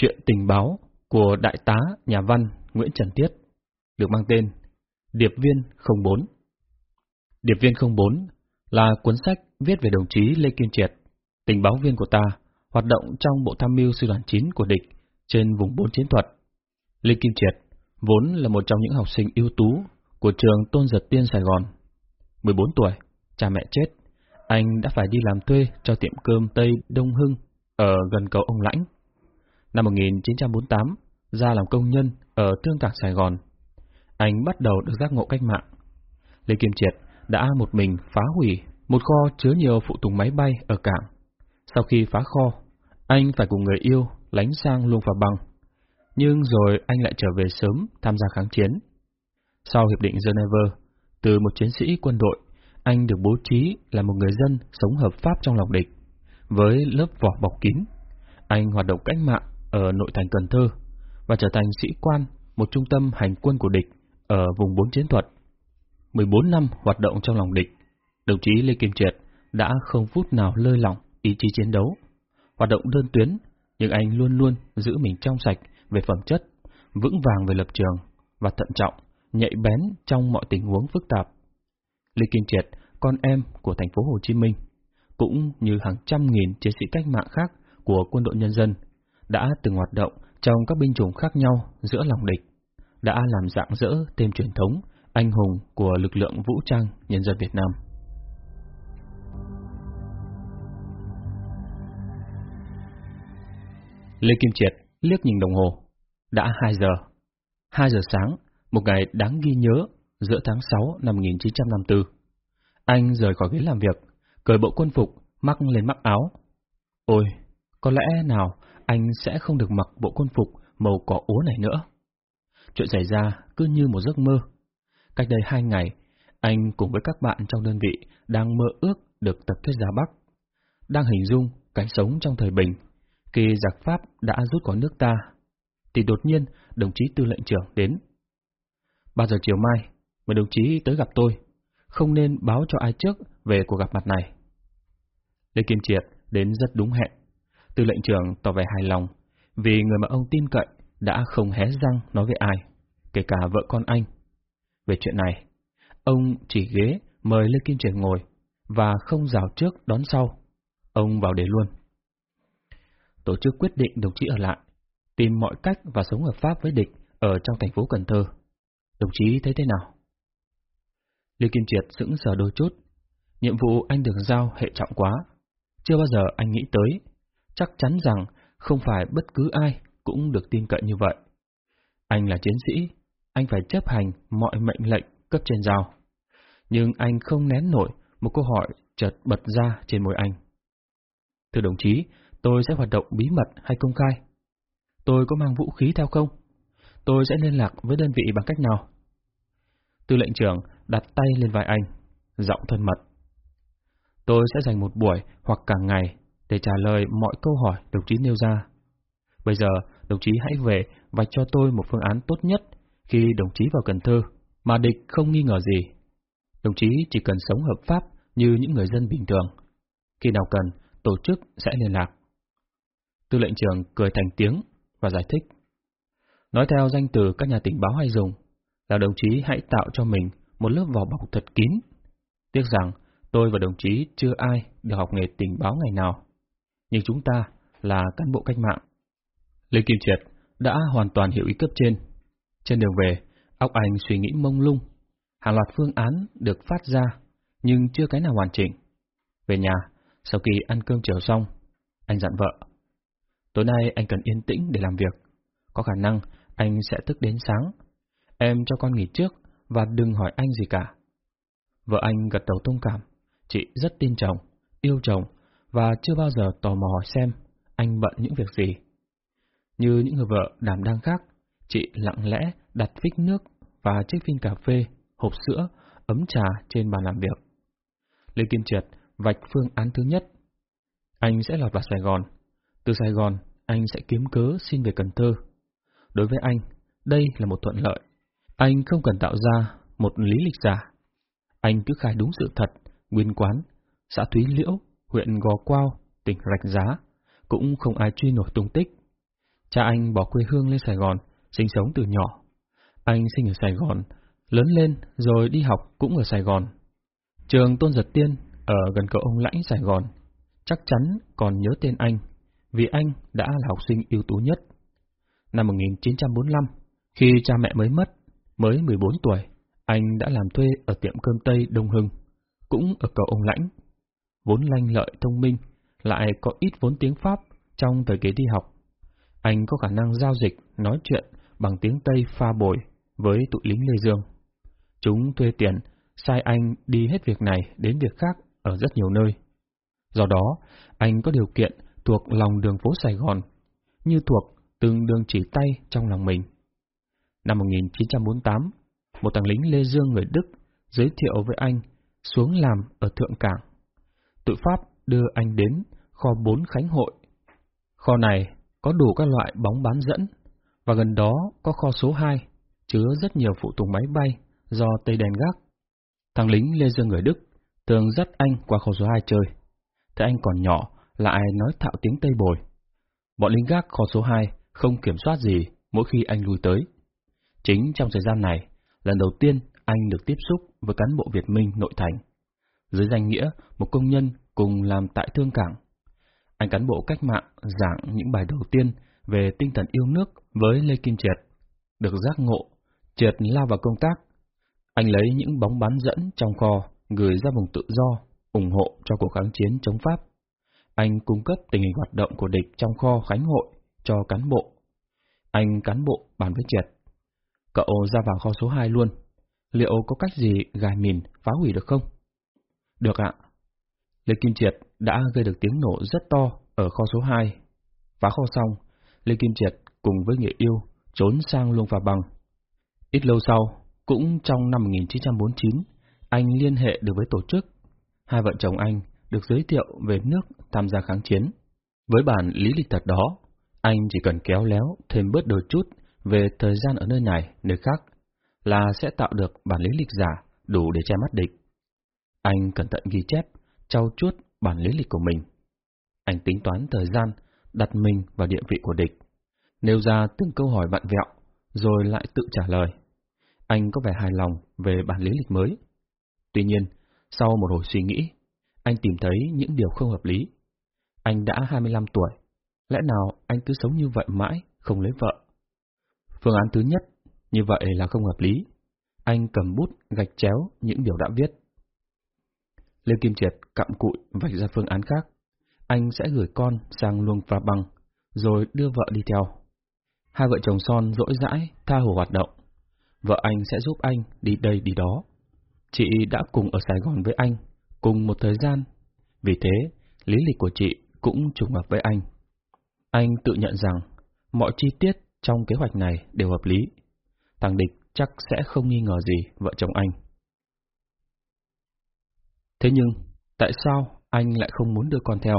Chuyện tình báo của Đại tá nhà văn Nguyễn Trần Tiết được mang tên Điệp viên 04. Điệp viên 04 là cuốn sách viết về đồng chí Lê Kim Triệt, tình báo viên của ta, hoạt động trong bộ tham mưu sư đoàn 9 của địch trên vùng 4 chiến thuật. Lê Kim Triệt vốn là một trong những học sinh ưu tú của trường Tôn Giật Tiên Sài Gòn. 14 tuổi, cha mẹ chết, anh đã phải đi làm thuê cho tiệm cơm Tây Đông Hưng ở gần cầu ông Lãnh. Năm 1948, ra làm công nhân ở Thương Cảng Sài Gòn. Anh bắt đầu được giác ngộ cách mạng. Lê Kim Triệt đã một mình phá hủy một kho chứa nhiều phụ tùng máy bay ở cảng. Sau khi phá kho, anh phải cùng người yêu lánh sang Luông Phà Băng. Nhưng rồi anh lại trở về sớm tham gia kháng chiến. Sau Hiệp định Geneva, từ một chiến sĩ quân đội, anh được bố trí là một người dân sống hợp pháp trong lòng địch, với lớp vỏ bọc kín. Anh hoạt động cách mạng ở nội thành Cần Thơ và trở thành sĩ quan một trung tâm hành quân của địch ở vùng bốn chiến thuật. 14 năm hoạt động trong lòng địch, đồng chí Lê Kim Triệt đã không phút nào lơi lỏng ý chí chiến đấu. Hoạt động đơn tuyến, nhưng anh luôn luôn giữ mình trong sạch về phẩm chất, vững vàng về lập trường và thận trọng, nhạy bén trong mọi tình huống phức tạp. Lê Kim Triệt, con em của thành phố Hồ Chí Minh, cũng như hàng trăm nghìn chiến sĩ cách mạng khác của quân đội nhân dân, đã từng hoạt động trong các binh chủng khác nhau giữa lòng địch, đã làm dạng dỡ thêm truyền thống anh hùng của lực lượng vũ trang nhân dân Việt Nam. Lê Kim Triệt liếc nhìn đồng hồ. Đã 2 giờ. 2 giờ sáng, một ngày đáng ghi nhớ giữa tháng 6 năm 1954. Anh rời khỏi ghế làm việc, cởi bộ quân phục, mắc lên mắc áo. Ôi, có lẽ nào anh sẽ không được mặc bộ quân phục màu cỏ úa này nữa. Chuyện xảy ra cứ như một giấc mơ. Cách đây hai ngày, anh cùng với các bạn trong đơn vị đang mơ ước được tập kết ra Bắc. Đang hình dung cảnh sống trong thời bình, khi giặc Pháp đã rút khỏi nước ta, thì đột nhiên đồng chí tư lệnh trưởng đến. Ba giờ chiều mai, mời đồng chí tới gặp tôi, không nên báo cho ai trước về cuộc gặp mặt này. Lê Kim Triệt đến rất đúng hẹn. Tư lệnh trưởng tỏ vẻ hài lòng, vì người mà ông tin cậy đã không hé răng nói với ai, kể cả vợ con anh. Về chuyện này, ông chỉ ghế mời Lê Kim Triệt ngồi, và không rào trước đón sau. Ông vào để luôn. Tổ chức quyết định đồng chí ở lại, tìm mọi cách và sống hợp pháp với địch ở trong thành phố Cần Thơ. Đồng chí thấy thế nào? Lê Kim Triệt sững sờ đôi chút. Nhiệm vụ anh được giao hệ trọng quá. Chưa bao giờ anh nghĩ tới. Chắc chắn rằng không phải bất cứ ai cũng được tin cậy như vậy. Anh là chiến sĩ, anh phải chấp hành mọi mệnh lệnh cấp trên giao. Nhưng anh không nén nổi một câu hỏi chợt bật ra trên môi anh. Thưa đồng chí, tôi sẽ hoạt động bí mật hay công khai? Tôi có mang vũ khí theo không? Tôi sẽ liên lạc với đơn vị bằng cách nào? Tư lệnh trưởng đặt tay lên vai anh, giọng thân mật. Tôi sẽ dành một buổi hoặc cả ngày để trả lời mọi câu hỏi đồng chí nêu ra. Bây giờ, đồng chí hãy về và cho tôi một phương án tốt nhất khi đồng chí vào Cần Thơ, mà địch không nghi ngờ gì. Đồng chí chỉ cần sống hợp pháp như những người dân bình thường. Khi nào cần, tổ chức sẽ liên lạc. Tư lệnh trưởng cười thành tiếng và giải thích. Nói theo danh từ các nhà tình báo hay dùng, là đồng chí hãy tạo cho mình một lớp vỏ bọc thật kín. Tiếc rằng tôi và đồng chí chưa ai được học nghề tình báo ngày nào, nhưng chúng ta là cán bộ cách mạng. Lê Kim Triệt đã hoàn toàn hiểu ý cấp trên. Trên đường về, óc anh suy nghĩ mông lung, hàng loạt phương án được phát ra, nhưng chưa cái nào hoàn chỉnh. Về nhà, sau khi ăn cơm chiều xong, anh dặn vợ. Tối nay anh cần yên tĩnh để làm việc. Có khả năng anh sẽ thức đến sáng. Em cho con nghỉ trước và đừng hỏi anh gì cả. Vợ anh gật đầu thông cảm, chị rất tin chồng, yêu chồng và chưa bao giờ tò mò hỏi xem anh bận những việc gì. Như những người vợ đảm đang khác, chị lặng lẽ đặt phích nước và chiếc phin cà phê, hộp sữa, ấm trà trên bàn làm việc. Lê Kim Triệt vạch phương án thứ nhất. Anh sẽ lọt vào Sài Gòn. Từ Sài Gòn, anh sẽ kiếm cớ xin về Cần Thơ. Đối với anh, đây là một thuận lợi. Anh không cần tạo ra một lý lịch giả. Anh cứ khai đúng sự thật, nguyên quán, xã Thúy Liễu, huyện Gò Quao, tỉnh Rạch Giá, cũng không ai truy nổi tung tích. Cha anh bỏ quê hương lên Sài Gòn, sinh sống từ nhỏ. Anh sinh ở Sài Gòn, lớn lên rồi đi học cũng ở Sài Gòn. Trường Tôn Giật Tiên ở gần cầu ông Lãnh Sài Gòn, chắc chắn còn nhớ tên anh, vì anh đã là học sinh ưu tú nhất. Năm 1945, khi cha mẹ mới mất, mới 14 tuổi, anh đã làm thuê ở tiệm cơm Tây Đông Hưng, cũng ở cầu ông Lãnh. Vốn lanh lợi thông minh, lại có ít vốn tiếng Pháp trong thời kỳ đi học. Anh có khả năng giao dịch, nói chuyện bằng tiếng Tây pha bồi với tụi lính Lê Dương. Chúng thuê tiền, sai anh đi hết việc này đến việc khác ở rất nhiều nơi. Do đó, anh có điều kiện thuộc lòng đường phố Sài Gòn, như thuộc từng đường chỉ tay trong lòng mình. Năm 1948, một thằng lính Lê Dương người Đức giới thiệu với anh xuống làm ở Thượng Cảng. Tự Pháp đưa anh đến kho 4 Khánh Hội. Kho này có đủ các loại bóng bán dẫn, và gần đó có kho số 2, chứa rất nhiều phụ tùng máy bay do Tây đèn gác. Thằng lính Lê Dương người Đức thường dắt anh qua kho số 2 chơi. Thế anh còn nhỏ, lại nói thạo tiếng Tây bồi. Bọn lính gác kho số 2 không kiểm soát gì mỗi khi anh lui tới. Chính trong thời gian này, lần đầu tiên anh được tiếp xúc với cán bộ Việt Minh nội thành. Dưới danh nghĩa một công nhân cùng làm tại thương cảng. Anh cán bộ cách mạng giảng những bài đầu tiên về tinh thần yêu nước với Lê Kim Triệt. Được giác ngộ, Triệt lao vào công tác. Anh lấy những bóng bán dẫn trong kho gửi ra vùng tự do, ủng hộ cho cuộc kháng chiến chống Pháp. Anh cung cấp tình hình hoạt động của địch trong kho Khánh Hội cho cán bộ. Anh cán bộ bàn với Triệt. Cậu ra vào kho số 2 luôn. Liệu có cách gì gài mìn phá hủy được không? Được ạ. Lê Kim Triệt đã gây được tiếng nổ rất to ở kho số 2. Phá kho xong, Lê Kim Triệt cùng với người yêu trốn sang Luông Phà Bằng. Ít lâu sau, cũng trong năm 1949, anh liên hệ được với tổ chức. Hai vợ chồng anh được giới thiệu về nước tham gia kháng chiến. Với bản lý lịch thật đó, anh chỉ cần kéo léo thêm bớt đôi chút về thời gian ở nơi này, nơi khác, là sẽ tạo được bản lý lịch giả đủ để che mắt địch. Anh cẩn thận ghi chép, trau chuốt bản lý lịch của mình. Anh tính toán thời gian, đặt mình vào địa vị của địch, nêu ra từng câu hỏi vặn vẹo, rồi lại tự trả lời. Anh có vẻ hài lòng về bản lý lịch mới. Tuy nhiên, sau một hồi suy nghĩ, anh tìm thấy những điều không hợp lý. Anh đã 25 tuổi, lẽ nào anh cứ sống như vậy mãi, không lấy vợ? Phương án thứ nhất, như vậy là không hợp lý. Anh cầm bút gạch chéo những điều đã viết. Lê Kim Triệt cặm cụi vạch ra phương án khác. Anh sẽ gửi con sang Luông và Băng, rồi đưa vợ đi theo. Hai vợ chồng son rỗi rãi, tha hồ hoạt động. Vợ anh sẽ giúp anh đi đây đi đó. Chị đã cùng ở Sài Gòn với anh, cùng một thời gian. Vì thế, lý lịch của chị cũng trùng hợp với anh. Anh tự nhận rằng mọi chi tiết trong kế hoạch này đều hợp lý. Thằng Địch chắc sẽ không nghi ngờ gì vợ chồng anh. Thế nhưng, tại sao anh lại không muốn đưa con theo?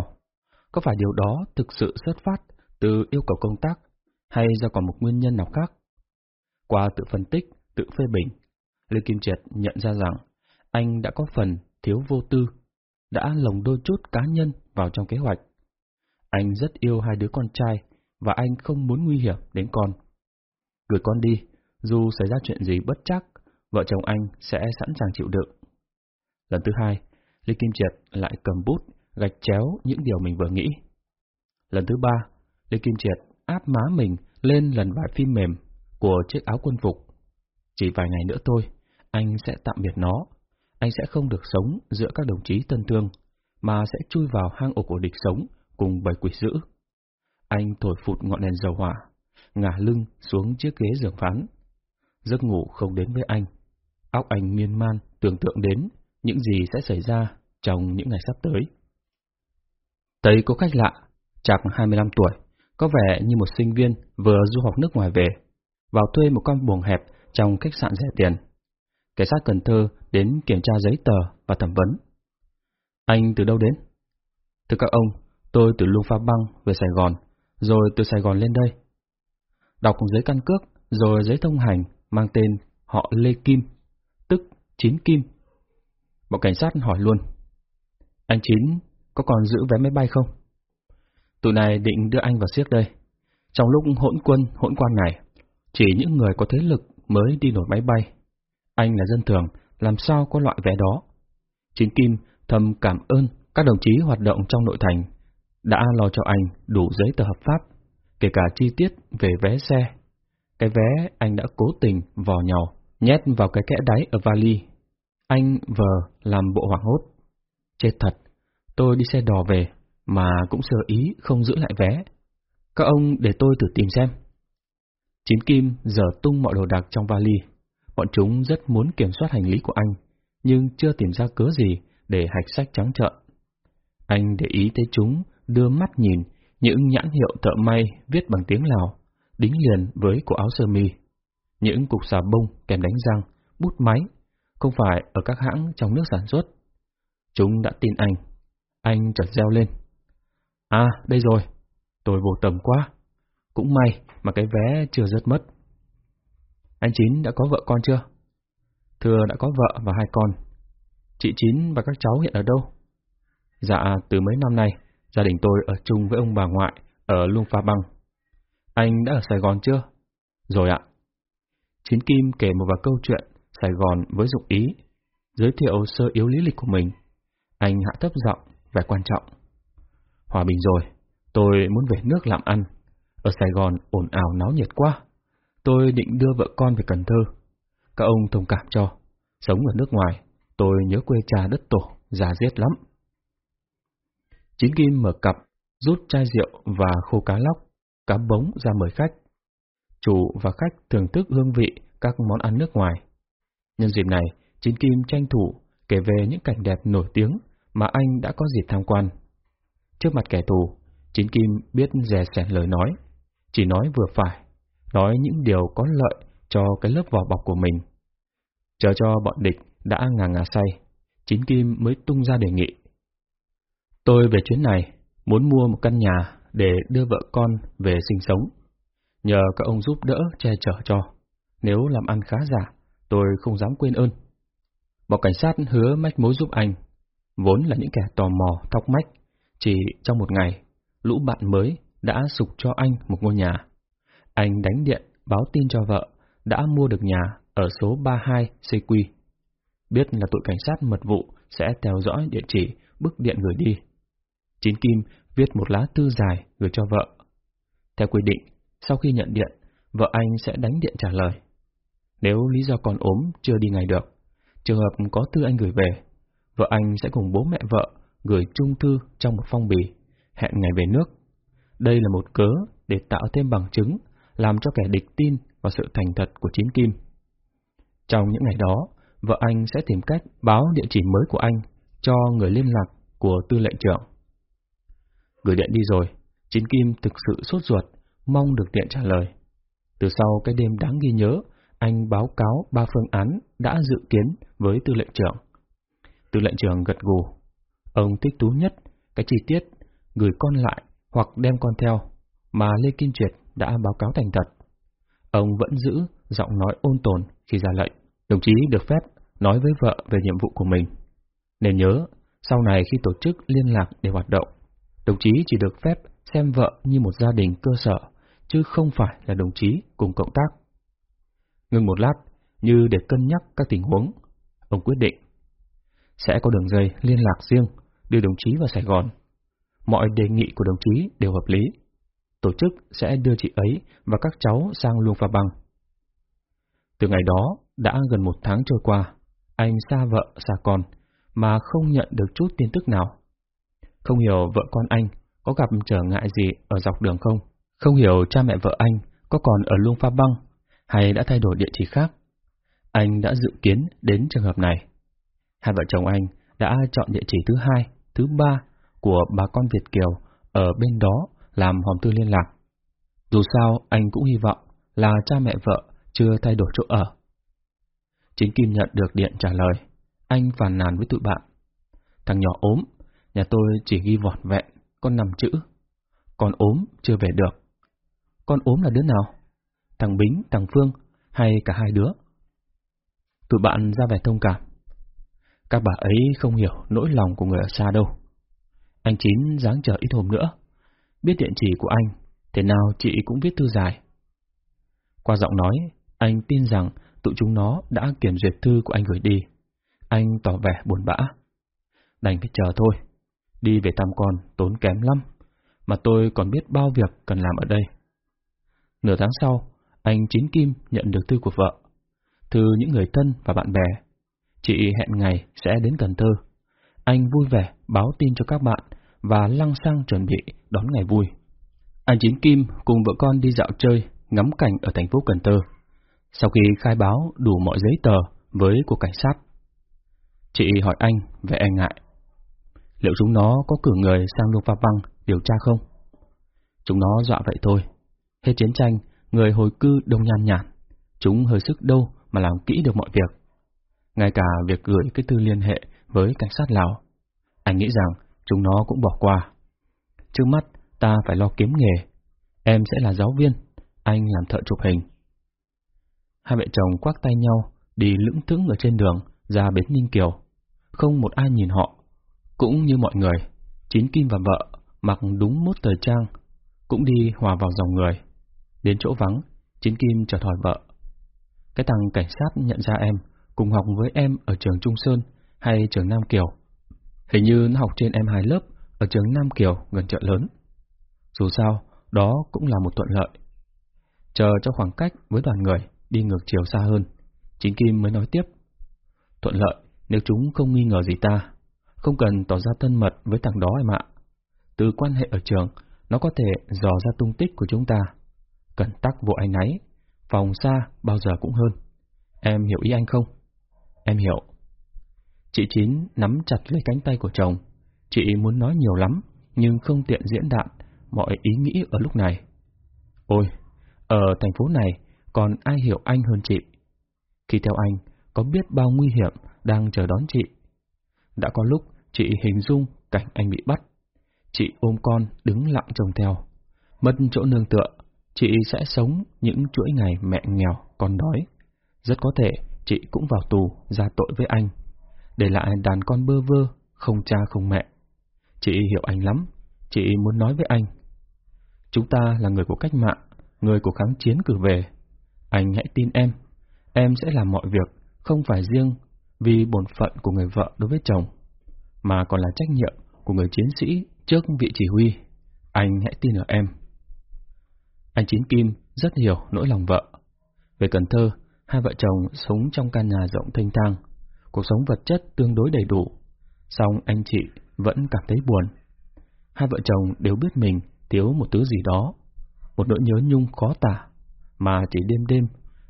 Có phải điều đó thực sự xuất phát từ yêu cầu công tác hay do còn một nguyên nhân nào khác? Qua tự phân tích, tự phê bình, Lê Kim Triệt nhận ra rằng anh đã có phần thiếu vô tư, đã lồng đôi chút cá nhân vào trong kế hoạch. Anh rất yêu hai đứa con trai và anh không muốn nguy hiểm đến con. Gửi con đi, dù xảy ra chuyện gì bất chắc, vợ chồng anh sẽ sẵn sàng chịu đựng. Lần thứ hai, Lê Kim Triệt lại cầm bút, gạch chéo những điều mình vừa nghĩ. Lần thứ ba, Lê Kim Triệt áp má mình lên lần vải phim mềm của chiếc áo quân phục. Chỉ vài ngày nữa thôi, anh sẽ tạm biệt nó. Anh sẽ không được sống giữa các đồng chí tân thương, mà sẽ chui vào hang ổ của địch sống cùng bầy quỷ dữ. Anh thổi phụt ngọn đèn dầu hỏa, ngả lưng xuống chiếc ghế giường phán. Giấc ngủ không đến với anh. Óc anh miên man tưởng tượng đến những gì sẽ xảy ra trong những ngày sắp tới. Thấy có khách lạ, chạc 25 tuổi, có vẻ như một sinh viên vừa du học nước ngoài về, vào thuê một con buồng hẹp trong khách sạn rẻ tiền. Cảnh sát Cần Thơ đến kiểm tra giấy tờ và thẩm vấn. Anh từ đâu đến? Thưa các ông, tôi từ Luông Pha Băng về Sài Gòn, rồi từ Sài Gòn lên đây. Đọc giấy căn cước, rồi giấy thông hành mang tên họ Lê Kim, tức Chín Kim. Một cảnh sát hỏi luôn. Anh Chín có còn giữ vé máy bay không? Tụi này định đưa anh vào siếc đây. Trong lúc hỗn quân, hỗn quan này, chỉ những người có thế lực mới đi nổi máy bay. Anh là dân thường, làm sao có loại vé đó? Chín Kim thầm cảm ơn các đồng chí hoạt động trong nội thành đã lo cho anh đủ giấy tờ hợp pháp, kể cả chi tiết về vé xe. Cái vé anh đã cố tình vò nhỏ, nhét vào cái kẽ đáy ở vali. Anh vờ làm bộ hoảng hốt. Chết thật, tôi đi xe đò về, mà cũng sơ ý không giữ lại vé. Các ông để tôi thử tìm xem. Chín Kim giờ tung mọi đồ đạc trong vali. Bọn chúng rất muốn kiểm soát hành lý của anh, nhưng chưa tìm ra cớ gì để hạch sách trắng trợn. Anh để ý thấy chúng đưa mắt nhìn những nhãn hiệu thợ may viết bằng tiếng Lào, đính liền với cổ áo sơ mi. Những cục xà bông kèm đánh răng, bút máy, không phải ở các hãng trong nước sản xuất. Chúng đã tin anh. Anh chợt reo lên. À, đây rồi. Tôi vô tầm quá. Cũng may mà cái vé chưa rớt mất. Anh Chín đã có vợ con chưa? Thưa đã có vợ và hai con. Chị Chín và các cháu hiện ở đâu? Dạ, từ mấy năm nay, gia đình tôi ở chung với ông bà ngoại ở Luông Pha Băng. Anh đã ở Sài Gòn chưa? Rồi ạ. Chín Kim kể một vài câu chuyện Sài Gòn với dụng ý, giới thiệu sơ yếu lý lịch của mình. Anh hạ thấp giọng, vẻ quan trọng. Hòa bình rồi, tôi muốn về nước làm ăn. Ở Sài Gòn ồn ào náo nhiệt quá. Tôi định đưa vợ con về Cần Thơ. Các ông thông cảm cho. Sống ở nước ngoài, tôi nhớ quê cha đất tổ, già giết lắm. Chín Kim mở cặp, rút chai rượu và khô cá lóc, cá bống ra mời khách. Chủ và khách thưởng thức hương vị các món ăn nước ngoài. Nhân dịp này, Chín Kim tranh thủ kể về những cảnh đẹp nổi tiếng mà anh đã có dịp tham quan. Trước mặt kẻ thù, Chín Kim biết dè sẻn lời nói, chỉ nói vừa phải, nói những điều có lợi cho cái lớp vỏ bọc của mình. Chờ cho bọn địch đã ngà ngà say, Chín Kim mới tung ra đề nghị. Tôi về chuyến này muốn mua một căn nhà để đưa vợ con về sinh sống. Nhờ các ông giúp đỡ che chở cho. Nếu làm ăn khá giả, tôi không dám quên ơn. Bọn cảnh sát hứa mách mối giúp anh. Vốn là những kẻ tò mò, thóc mách. Chỉ trong một ngày, lũ bạn mới đã sục cho anh một ngôi nhà. Anh đánh điện báo tin cho vợ đã mua được nhà ở số 32 CQ. Biết là tụi cảnh sát mật vụ sẽ theo dõi địa chỉ bức điện gửi đi. Chín Kim viết một lá thư dài gửi cho vợ. Theo quy định, sau khi nhận điện, vợ anh sẽ đánh điện trả lời. Nếu lý do còn ốm chưa đi ngày được, trường hợp có thư anh gửi về, vợ anh sẽ cùng bố mẹ vợ gửi chung thư trong một phong bì, hẹn ngày về nước. Đây là một cớ để tạo thêm bằng chứng, làm cho kẻ địch tin vào sự thành thật của Chín Kim. Trong những ngày đó, vợ anh sẽ tìm cách báo địa chỉ mới của anh cho người liên lạc của tư lệnh trưởng. Gửi điện đi rồi, Chín Kim thực sự sốt ruột, mong được điện trả lời. Từ sau cái đêm đáng ghi nhớ, anh báo cáo ba phương án đã dự kiến với tư lệnh trưởng. Tư lệnh trưởng gật gù. Ông thích tú nhất cái chi tiết gửi con lại hoặc đem con theo mà Lê Kim Triệt đã báo cáo thành thật. Ông vẫn giữ giọng nói ôn tồn khi ra lệnh. Đồng chí được phép nói với vợ về nhiệm vụ của mình. Nên nhớ, sau này khi tổ chức liên lạc để hoạt động, đồng chí chỉ được phép xem vợ như một gia đình cơ sở, chứ không phải là đồng chí cùng cộng tác. Ngừng một lát, như để cân nhắc các tình huống, ông quyết định sẽ có đường dây liên lạc riêng đưa đồng chí vào Sài Gòn. Mọi đề nghị của đồng chí đều hợp lý. Tổ chức sẽ đưa chị ấy và các cháu sang luồng Pha Băng. Từ ngày đó, đã gần một tháng trôi qua, anh xa vợ, xa con, mà không nhận được chút tin tức nào. Không hiểu vợ con anh có gặp trở ngại gì ở dọc đường không? Không hiểu cha mẹ vợ anh có còn ở Luông Pha Băng hay đã thay đổi địa chỉ khác? Anh đã dự kiến đến trường hợp này. Hai vợ chồng anh đã chọn địa chỉ thứ hai, thứ ba của bà con Việt Kiều ở bên đó làm hòm thư liên lạc. Dù sao, anh cũng hy vọng là cha mẹ vợ chưa thay đổi chỗ ở. Chính Kim nhận được điện trả lời, anh phàn nàn với tụi bạn. Thằng nhỏ ốm, nhà tôi chỉ ghi vỏn vẹn, con nằm chữ. Con ốm, chưa về được. Con ốm là đứa nào? Thằng Bính, thằng Phương, hay cả hai đứa? Tụi bạn ra vẻ thông cảm. Các bà ấy không hiểu nỗi lòng của người ở xa đâu. Anh Chín dáng chờ ít hôm nữa. Biết địa chỉ của anh, thế nào chị cũng viết thư dài. Qua giọng nói, anh tin rằng tụi chúng nó đã kiểm duyệt thư của anh gửi đi. Anh tỏ vẻ buồn bã. Đành phải chờ thôi. Đi về thăm con tốn kém lắm, mà tôi còn biết bao việc cần làm ở đây. Nửa tháng sau, anh Chín Kim nhận được thư của vợ. Thư những người thân và bạn bè. Chị hẹn ngày sẽ đến Cần Thơ. Anh vui vẻ báo tin cho các bạn và lăng xăng chuẩn bị đón ngày vui. Anh Chín Kim cùng vợ con đi dạo chơi, ngắm cảnh ở thành phố Cần Thơ. Sau khi khai báo đủ mọi giấy tờ với cuộc cảnh sát, chị hỏi anh về e ngại. Liệu chúng nó có cử người sang Luông Pha Băng điều tra không? Chúng nó dọa vậy thôi. Hết chiến tranh, người hồi cư đông nhan nhản. Chúng hơi sức đâu mà làm kỹ được mọi việc. Ngay cả việc gửi cái thư liên hệ với cảnh sát Lào. Anh nghĩ rằng chúng nó cũng bỏ qua. Trước mắt, ta phải lo kiếm nghề. Em sẽ là giáo viên, anh làm thợ chụp hình. Hai vợ chồng quắc tay nhau, đi lững thững ở trên đường, ra bến Ninh Kiều. Không một ai nhìn họ. Cũng như mọi người, Chín Kim và vợ mặc đúng mốt thời trang, cũng đi hòa vào dòng người. Đến chỗ vắng, Chiến Kim chợt hỏi vợ. Cái thằng cảnh sát nhận ra em, cùng học với em ở trường Trung Sơn hay trường Nam Kiều. Hình như nó học trên em hai lớp ở trường Nam Kiều gần chợ lớn. Dù sao, đó cũng là một thuận lợi. Chờ cho khoảng cách với đoàn người đi ngược chiều xa hơn, chính Kim mới nói tiếp. Thuận lợi nếu chúng không nghi ngờ gì ta, không cần tỏ ra thân mật với thằng đó em ạ. Từ quan hệ ở trường, nó có thể dò ra tung tích của chúng ta. Cần tắc vụ anh ấy, phòng xa bao giờ cũng hơn. Em hiểu ý anh không? Em hiểu. Chị Chín nắm chặt lấy cánh tay của chồng. Chị muốn nói nhiều lắm, nhưng không tiện diễn đạt mọi ý nghĩ ở lúc này. Ôi, ở thành phố này còn ai hiểu anh hơn chị? Khi theo anh, có biết bao nguy hiểm đang chờ đón chị. Đã có lúc chị hình dung cảnh anh bị bắt. Chị ôm con đứng lặng trông theo. Mất chỗ nương tựa, chị sẽ sống những chuỗi ngày mẹ nghèo, con đói. Rất có thể chị cũng vào tù ra tội với anh, để lại đàn con bơ vơ, không cha không mẹ. Chị hiểu anh lắm, chị muốn nói với anh. Chúng ta là người của cách mạng, người của kháng chiến cử về. Anh hãy tin em, em sẽ làm mọi việc, không phải riêng vì bổn phận của người vợ đối với chồng, mà còn là trách nhiệm của người chiến sĩ trước vị chỉ huy. Anh hãy tin ở em. Anh Chín Kim rất hiểu nỗi lòng vợ. Về Cần Thơ, hai vợ chồng sống trong căn nhà rộng thanh thang, cuộc sống vật chất tương đối đầy đủ, song anh chị vẫn cảm thấy buồn. Hai vợ chồng đều biết mình thiếu một thứ gì đó, một nỗi nhớ nhung khó tả, mà chỉ đêm đêm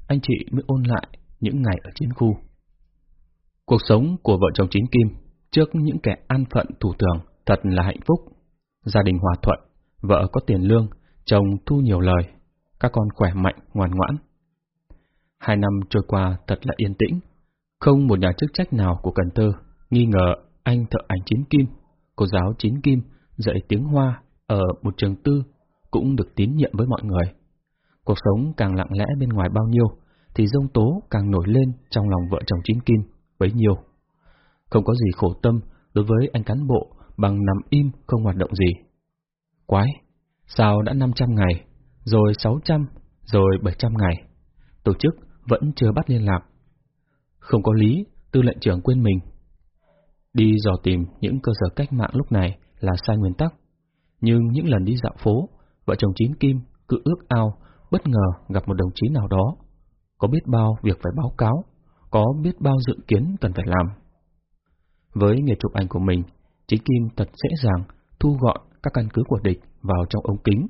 anh chị mới ôn lại những ngày ở chiến khu. Cuộc sống của vợ chồng Chín Kim trước những kẻ an phận thủ thường thật là hạnh phúc. Gia đình hòa thuận, vợ có tiền lương, chồng thu nhiều lời, các con khỏe mạnh, ngoan ngoãn. Hai năm trôi qua thật là yên tĩnh, không một nhà chức trách nào của Cần Thơ nghi ngờ anh thợ ảnh Chín Kim, cô giáo Chín Kim dạy tiếng Hoa ở một trường tư cũng được tín nhiệm với mọi người. Cuộc sống càng lặng lẽ bên ngoài bao nhiêu, thì dông tố càng nổi lên trong lòng vợ chồng Chín Kim bấy nhiêu. Không có gì khổ tâm đối với anh cán bộ bằng nằm im không hoạt động gì. Quái, sao đã 500 ngày, rồi 600, rồi 700 ngày, tổ chức vẫn chưa bắt liên lạc. Không có lý, tư lệnh trưởng quên mình. Đi dò tìm những cơ sở cách mạng lúc này là sai nguyên tắc, nhưng những lần đi dạo phố, vợ chồng Chín Kim cứ ước ao bất ngờ gặp một đồng chí nào đó. Có biết bao việc phải báo cáo, có biết bao dự kiến cần phải làm. Với nghề chụp ảnh của mình, Chính Kim thật dễ dàng thu gọn các căn cứ của địch vào trong ống kính.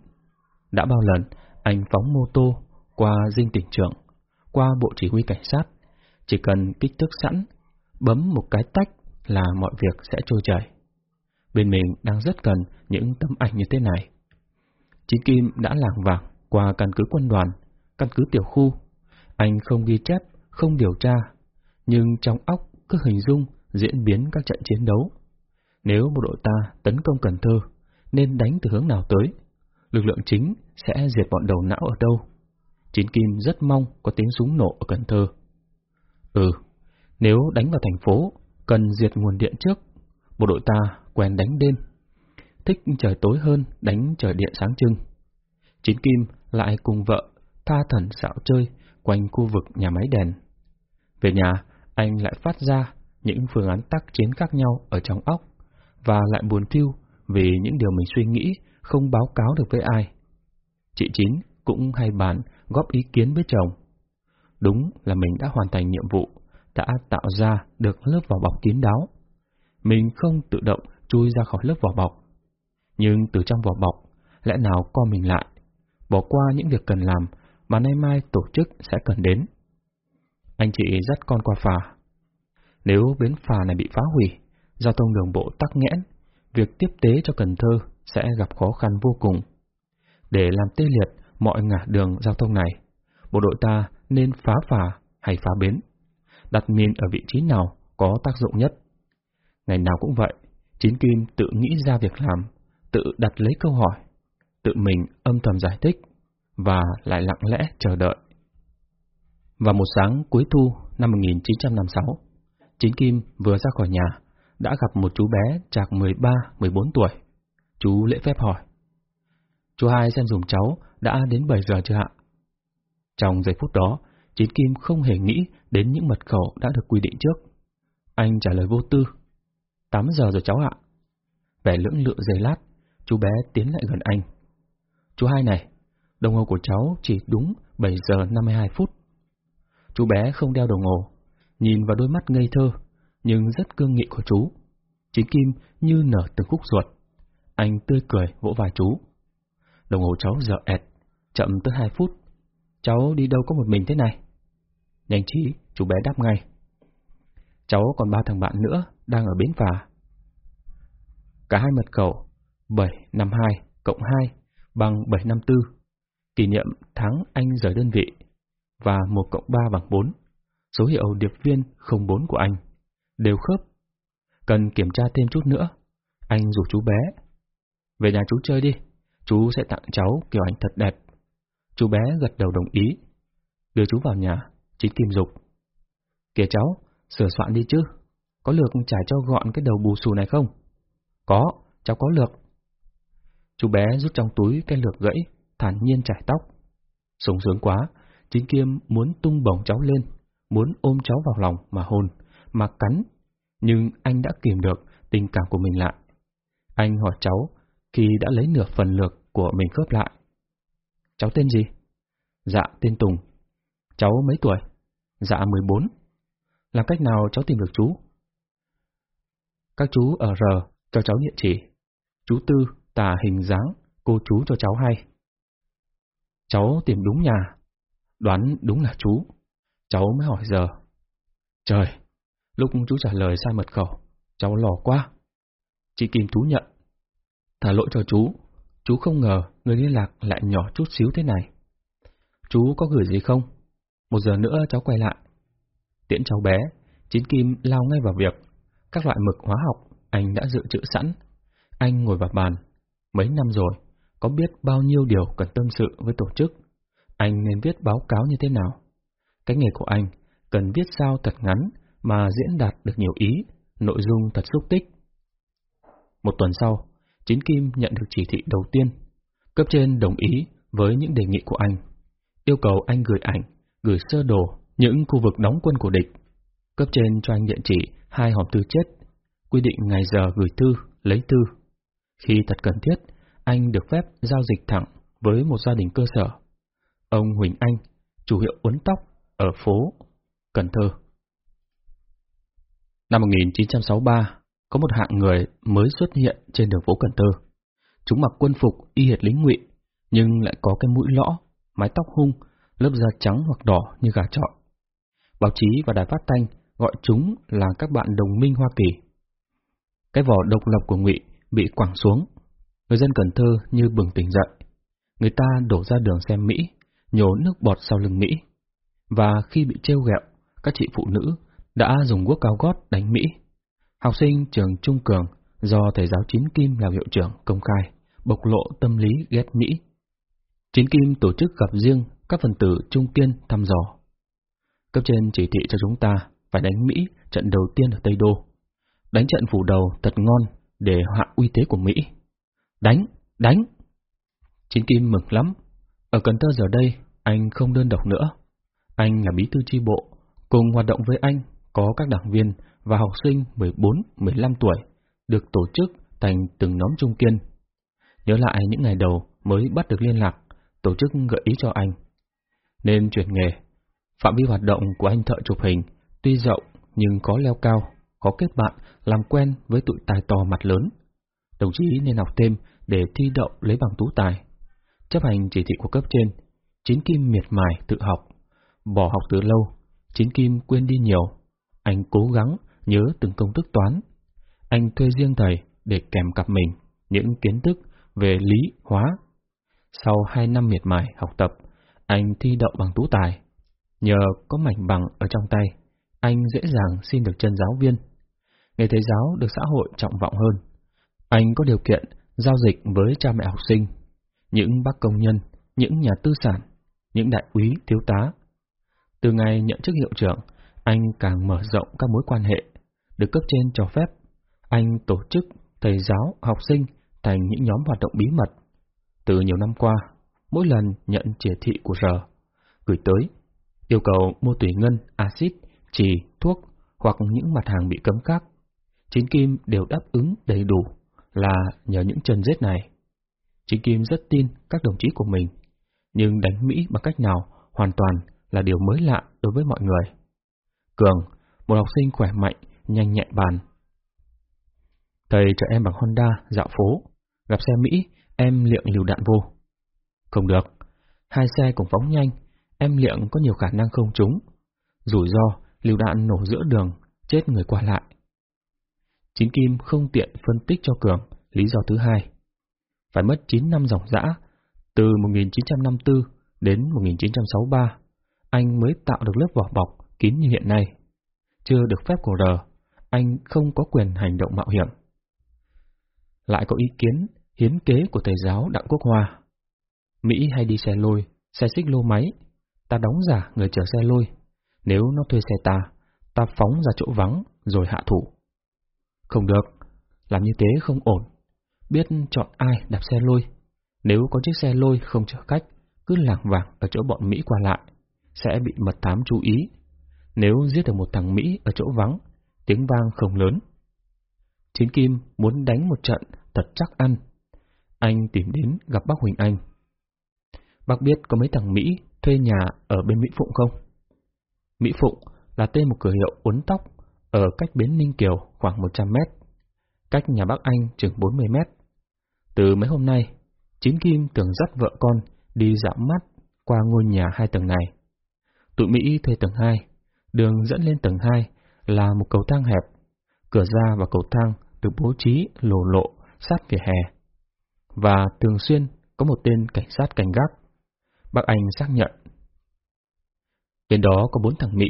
Đã bao lần anh phóng mô tô qua dinh tỉnh trưởng, qua bộ chỉ huy cảnh sát, chỉ cần kích thước sẵn, bấm một cái tách là mọi việc sẽ trôi chảy. Bên mình đang rất cần những tấm ảnh như thế này. Chính Kim đã làng vàng qua căn cứ quân đoàn, căn cứ tiểu khu. Anh không ghi chép, không điều tra, nhưng trong óc cứ hình dung diễn biến các trận chiến đấu. Nếu một đội ta tấn công Cần Thơ, nên đánh từ hướng nào tới? Lực lượng chính sẽ diệt bọn đầu não ở đâu? Chín Kim rất mong có tiếng súng nổ ở Cần Thơ. Ừ, nếu đánh vào thành phố, cần diệt nguồn điện trước. Bộ đội ta quen đánh đêm. Thích trời tối hơn đánh trời điện sáng trưng. Chín Kim lại cùng vợ tha thần xạo chơi quanh khu vực nhà máy đèn. Về nhà, anh lại phát ra những phương án tác chiến khác nhau ở trong óc và lại buồn thiêu vì những điều mình suy nghĩ không báo cáo được với ai. Chị Chín cũng hay bàn góp ý kiến với chồng. Đúng là mình đã hoàn thành nhiệm vụ, đã tạo ra được lớp vỏ bọc kín đáo. Mình không tự động chui ra khỏi lớp vỏ bọc. Nhưng từ trong vỏ bọc, lẽ nào co mình lại, bỏ qua những việc cần làm mà nay mai tổ chức sẽ cần đến. Anh chị dắt con qua phà. Nếu bến phà này bị phá hủy, giao thông đường bộ tắc nghẽn, việc tiếp tế cho Cần Thơ sẽ gặp khó khăn vô cùng. Để làm tê liệt mọi ngã đường giao thông này, bộ đội ta nên phá phà hay phá bến, đặt mìn ở vị trí nào có tác dụng nhất. Ngày nào cũng vậy, Chín Kim tự nghĩ ra việc làm, tự đặt lấy câu hỏi, tự mình âm thầm giải thích, và lại lặng lẽ chờ đợi. Vào một sáng cuối thu năm 1956, Chín Kim vừa ra khỏi nhà, đã gặp một chú bé chạc 13-14 tuổi. Chú lễ phép hỏi. Chú hai xem dùng cháu đã đến 7 giờ chưa ạ? Trong giây phút đó, Chín Kim không hề nghĩ đến những mật khẩu đã được quy định trước. Anh trả lời vô tư. 8 giờ rồi cháu ạ. Vẻ lưỡng lự giây lát, chú bé tiến lại gần anh. Chú hai này, đồng hồ của cháu chỉ đúng 7 giờ 52 phút. Chú bé không đeo đồng hồ, nhìn vào đôi mắt ngây thơ, nhưng rất cương nghị của chú. Chính Kim như nở từng khúc ruột. Anh tươi cười vỗ vai chú. Đồng hồ cháu giờ ẹt, chậm tới hai phút. Cháu đi đâu có một mình thế này? Nhanh trí, chú bé đáp ngay. Cháu còn ba thằng bạn nữa, đang ở bến phà. Cả hai mật khẩu 752 cộng 2 bằng 754, kỷ niệm tháng anh rời đơn vị, và 1 cộng 3 bằng 4, số hiệu điệp viên 04 của anh, đều khớp. Cần kiểm tra thêm chút nữa, anh rủ chú bé. Về nhà chú chơi đi, chú sẽ tặng cháu kiểu ảnh thật đẹp. Chú bé gật đầu đồng ý. Đưa chú vào nhà, chính kim dục. Kìa cháu, sửa soạn đi chứ, có lược trải cho gọn cái đầu bù xù này không? Có, cháu có lược. Chú bé rút trong túi cái lược gãy, thản nhiên trải tóc. Sống sướng quá, chính Kim muốn tung bổng cháu lên, muốn ôm cháu vào lòng mà hôn, mà cắn. Nhưng anh đã kìm được tình cảm của mình lại. Anh hỏi cháu khi đã lấy nửa phần lược của mình khớp lại. Cháu tên gì? Dạ, tên Tùng. Cháu mấy tuổi? Dạ, 14. Làm cách nào cháu tìm được chú? Các chú ở R cho cháu địa chỉ. Chú Tư tả hình dáng cô chú cho cháu hay. Cháu tìm đúng nhà. Đoán đúng là chú. Cháu mới hỏi giờ. Trời, lúc chú trả lời sai mật khẩu, cháu lò quá. Chị Kim thú nhận. Thả lỗi cho chú. Chú không ngờ người liên lạc lại nhỏ chút xíu thế này. Chú có gửi gì không? Một giờ nữa cháu quay lại. Tiễn cháu bé, Chín Kim lao ngay vào việc. Các loại mực hóa học anh đã dự trữ sẵn. Anh ngồi vào bàn. Mấy năm rồi, có biết bao nhiêu điều cần tâm sự với tổ chức. Anh nên viết báo cáo như thế nào? Cái nghề của anh cần viết sao thật ngắn mà diễn đạt được nhiều ý, nội dung thật xúc tích. Một tuần sau, Chín Kim nhận được chỉ thị đầu tiên. Cấp trên đồng ý với những đề nghị của anh. Yêu cầu anh gửi ảnh, gửi sơ đồ những khu vực đóng quân của địch. Cấp trên cho anh địa chỉ hai hòm thư chết, quy định ngày giờ gửi thư, lấy thư. Khi thật cần thiết, anh được phép giao dịch thẳng với một gia đình cơ sở. Ông Huỳnh Anh, chủ hiệu uốn tóc ở phố Cần Thơ. Năm 1963, có một hạng người mới xuất hiện trên đường phố Cần Thơ. Chúng mặc quân phục y hệt lính ngụy, nhưng lại có cái mũi lõ, mái tóc hung, lớp da trắng hoặc đỏ như gà trọi. Báo chí và đài phát thanh gọi chúng là các bạn đồng minh Hoa Kỳ. Cái vỏ độc lập của ngụy bị quẳng xuống, người dân Cần Thơ như bừng tỉnh dậy. Người ta đổ ra đường xem Mỹ, nhổ nước bọt sau lưng Mỹ. Và khi bị trêu ghẹo, các chị phụ nữ đã dùng guốc cao gót đánh Mỹ. Học sinh trường Trung Cường do thầy giáo Chín Kim làm hiệu trưởng công khai, bộc lộ tâm lý ghét Mỹ. Chín Kim tổ chức gặp riêng các phần tử Trung Kiên thăm dò. Cấp trên chỉ thị cho chúng ta phải đánh Mỹ trận đầu tiên ở Tây Đô. Đánh trận phủ đầu thật ngon để hạ uy thế của Mỹ. Đánh, đánh! Chín Kim mừng lắm, Ở Cần Thơ giờ đây, anh không đơn độc nữa. Anh là bí thư chi bộ, cùng hoạt động với anh có các đảng viên và học sinh 14-15 tuổi được tổ chức thành từng nhóm trung kiên. Nhớ lại những ngày đầu mới bắt được liên lạc, tổ chức gợi ý cho anh. Nên chuyển nghề. Phạm vi hoạt động của anh thợ chụp hình tuy rộng nhưng có leo cao, có kết bạn, làm quen với tụi tài to mặt lớn. Đồng chí nên học thêm để thi đậu lấy bằng tú tài. Chấp hành chỉ thị của cấp trên, Chín Kim miệt mài tự học, bỏ học từ lâu, Chín Kim quên đi nhiều. Anh cố gắng nhớ từng công thức toán. Anh thuê riêng thầy để kèm cặp mình những kiến thức về lý, hóa. Sau hai năm miệt mài học tập, anh thi đậu bằng tú tài. Nhờ có mảnh bằng ở trong tay, anh dễ dàng xin được chân giáo viên. Nghề thầy giáo được xã hội trọng vọng hơn. Anh có điều kiện giao dịch với cha mẹ học sinh, những bác công nhân, những nhà tư sản, những đại úy, thiếu tá. Từ ngày nhận chức hiệu trưởng, anh càng mở rộng các mối quan hệ, được cấp trên cho phép. Anh tổ chức thầy giáo, học sinh thành những nhóm hoạt động bí mật. Từ nhiều năm qua, mỗi lần nhận chỉ thị của R, gửi tới, yêu cầu mua tùy ngân, axit, trì, thuốc hoặc những mặt hàng bị cấm khác, Chính Kim đều đáp ứng đầy đủ là nhờ những chân rết này. Chính Kim rất tin các đồng chí của mình, nhưng đánh Mỹ bằng cách nào hoàn toàn là điều mới lạ đối với mọi người. Cường, một học sinh khỏe mạnh, nhanh nhẹn bàn. Thầy cho em bằng Honda dạo phố, gặp xe Mỹ, em liệng liều đạn vô. Không được, hai xe cùng phóng nhanh, em liệng có nhiều khả năng không trúng. Rủi ro, liều đạn nổ giữa đường, chết người qua lại. Chín Kim không tiện phân tích cho Cường lý do thứ hai. Phải mất 9 năm dòng dã, từ 1954 đến 1963, anh mới tạo được lớp vỏ bọc kín như hiện nay. Chưa được phép của R, anh không có quyền hành động mạo hiểm. Lại có ý kiến hiến kế của thầy giáo Đặng Quốc Hoa. Mỹ hay đi xe lôi, xe xích lô máy, ta đóng giả người chở xe lôi. Nếu nó thuê xe ta, ta phóng ra chỗ vắng rồi hạ thủ. Không được, làm như thế không ổn. Biết chọn ai đạp xe lôi. Nếu có chiếc xe lôi không chở khách, cứ lảng vàng ở chỗ bọn Mỹ qua lại, sẽ bị mật thám chú ý. Nếu giết được một thằng Mỹ ở chỗ vắng, tiếng vang không lớn. Chiến Kim muốn đánh một trận thật chắc ăn. Anh tìm đến gặp bác Huỳnh Anh. Bác biết có mấy thằng Mỹ thuê nhà ở bên Mỹ Phụng không? Mỹ Phụng là tên một cửa hiệu uốn tóc ở cách bến Ninh Kiều khoảng 100 mét, cách nhà bác Anh chừng 40 mét. Từ mấy hôm nay, Chín Kim tưởng dắt vợ con đi dạo mắt qua ngôi nhà hai tầng này. Tụi Mỹ thuê tầng 2, đường dẫn lên tầng 2 là một cầu thang hẹp, cửa ra và cầu thang được bố trí lồ lộ sát vỉa hè. Và thường xuyên có một tên cảnh sát cảnh gác. Bác Anh xác nhận. Bên đó có bốn thằng Mỹ,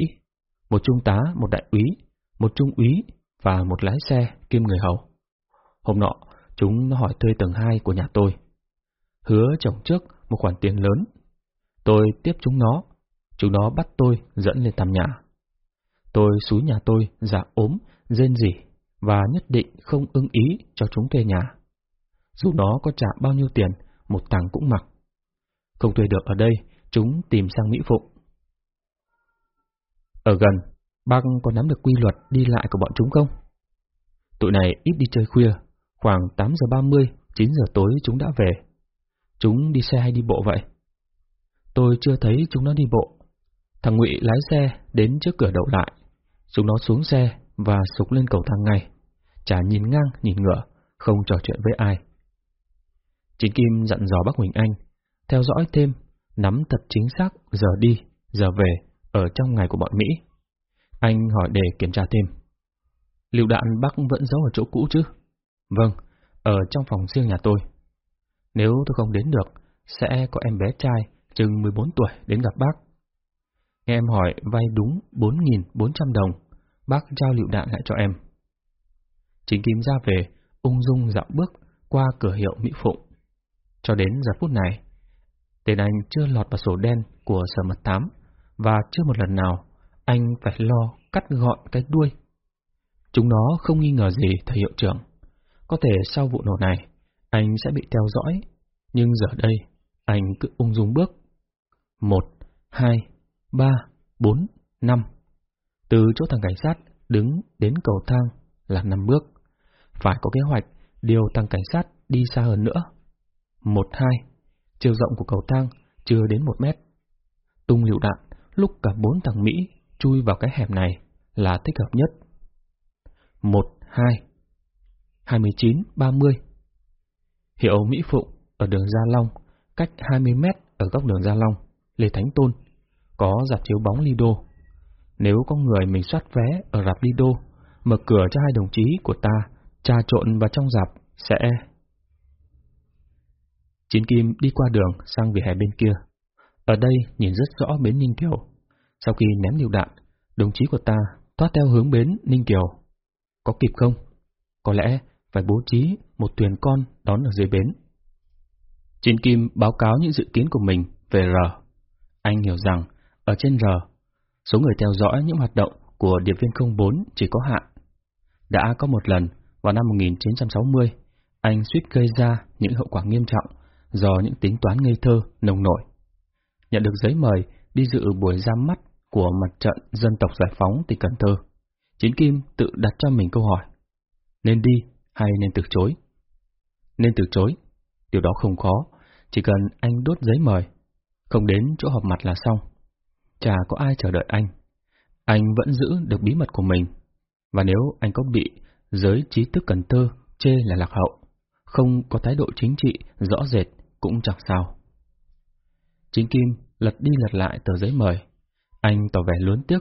một trung tá, một đại úy một trung úy và một lái xe kiêm người hầu. Hôm nọ, chúng nó hỏi thuê tầng 2 của nhà tôi. Hứa chồng trước một khoản tiền lớn. Tôi tiếp chúng nó, chúng nó bắt tôi dẫn lên tầm nhà. Tôi xúi nhà tôi giả ốm, rên rỉ và nhất định không ưng ý cho chúng thuê nhà. Dù nó có trả bao nhiêu tiền, một tàng cũng mặc. Không thuê được ở đây, chúng tìm sang Mỹ Phụng. Ở gần, Bác có nắm được quy luật đi lại của bọn chúng không? Tụi này ít đi chơi khuya, khoảng 8 giờ 30, 9 giờ tối chúng đã về. Chúng đi xe hay đi bộ vậy? Tôi chưa thấy chúng nó đi bộ. Thằng Ngụy lái xe đến trước cửa đậu lại. Chúng nó xuống xe và sục lên cầu thang ngay. Chả nhìn ngang, nhìn ngựa, không trò chuyện với ai. Chính Kim dặn dò bác Huỳnh Anh, theo dõi thêm, nắm thật chính xác giờ đi, giờ về ở trong ngày của bọn Mỹ. Anh hỏi để kiểm tra thêm. Liệu đạn bác vẫn giấu ở chỗ cũ chứ? Vâng, ở trong phòng riêng nhà tôi. Nếu tôi không đến được, sẽ có em bé trai chừng 14 tuổi đến gặp bác. Nghe em hỏi vay đúng 4.400 đồng, bác trao liệu đạn lại cho em. Chính Kim ra về, ung dung dạo bước qua cửa hiệu Mỹ Phụng. Cho đến giờ phút này, tên anh chưa lọt vào sổ đen của sở mật tám và chưa một lần nào anh phải lo cắt gọn cái đuôi. Chúng nó không nghi ngờ gì thầy hiệu trưởng. Có thể sau vụ nổ này, anh sẽ bị theo dõi, nhưng giờ đây, Anh cứ ung dung bước. Một, hai, ba, bốn, năm. Từ chỗ thằng cảnh sát đứng đến cầu thang là năm bước. Phải có kế hoạch điều thằng cảnh sát đi xa hơn nữa. Một, hai. Chiều rộng của cầu thang chưa đến một mét. Tung lựu đạn lúc cả bốn thằng Mỹ chui vào cái hẻm này là thích hợp nhất. Một, hai. Hai mươi chín, ba mươi. Hiệu Mỹ Phụng ở đường Gia Long, cách 20 mét ở góc đường Gia Long, Lê Thánh Tôn, có dạp chiếu bóng Lido. Nếu có người mình soát vé ở rạp Lido, mở cửa cho hai đồng chí của ta trà trộn vào trong dạp sẽ... Chiến Kim đi qua đường sang vỉa hè bên kia. Ở đây nhìn rất rõ bến Ninh Kiều. Sau khi ném liều đạn, đồng chí của ta thoát theo hướng bến Ninh Kiều. Có kịp không? Có lẽ phải bố trí một thuyền con đón ở dưới bến. Chiến Kim báo cáo những dự kiến của mình về R. Anh hiểu rằng, ở trên R, số người theo dõi những hoạt động của điệp viên 04 chỉ có hạn. Đã có một lần, vào năm 1960, anh suýt gây ra những hậu quả nghiêm trọng do những tính toán ngây thơ, nồng nổi. Nhận được giấy mời đi dự buổi ra mắt của mặt trận dân tộc giải phóng tỉnh Cần Thơ, Chiến Kim tự đặt cho mình câu hỏi, nên đi hay nên từ chối? Nên từ chối, điều đó không khó, chỉ cần anh đốt giấy mời, không đến chỗ họp mặt là xong. Chả có ai chờ đợi anh. Anh vẫn giữ được bí mật của mình, và nếu anh có bị giới trí thức Cần Thơ chê là lạc hậu, không có thái độ chính trị rõ rệt cũng chẳng sao. Chính Kim lật đi lật lại tờ giấy mời, anh tỏ vẻ luyến tiếc,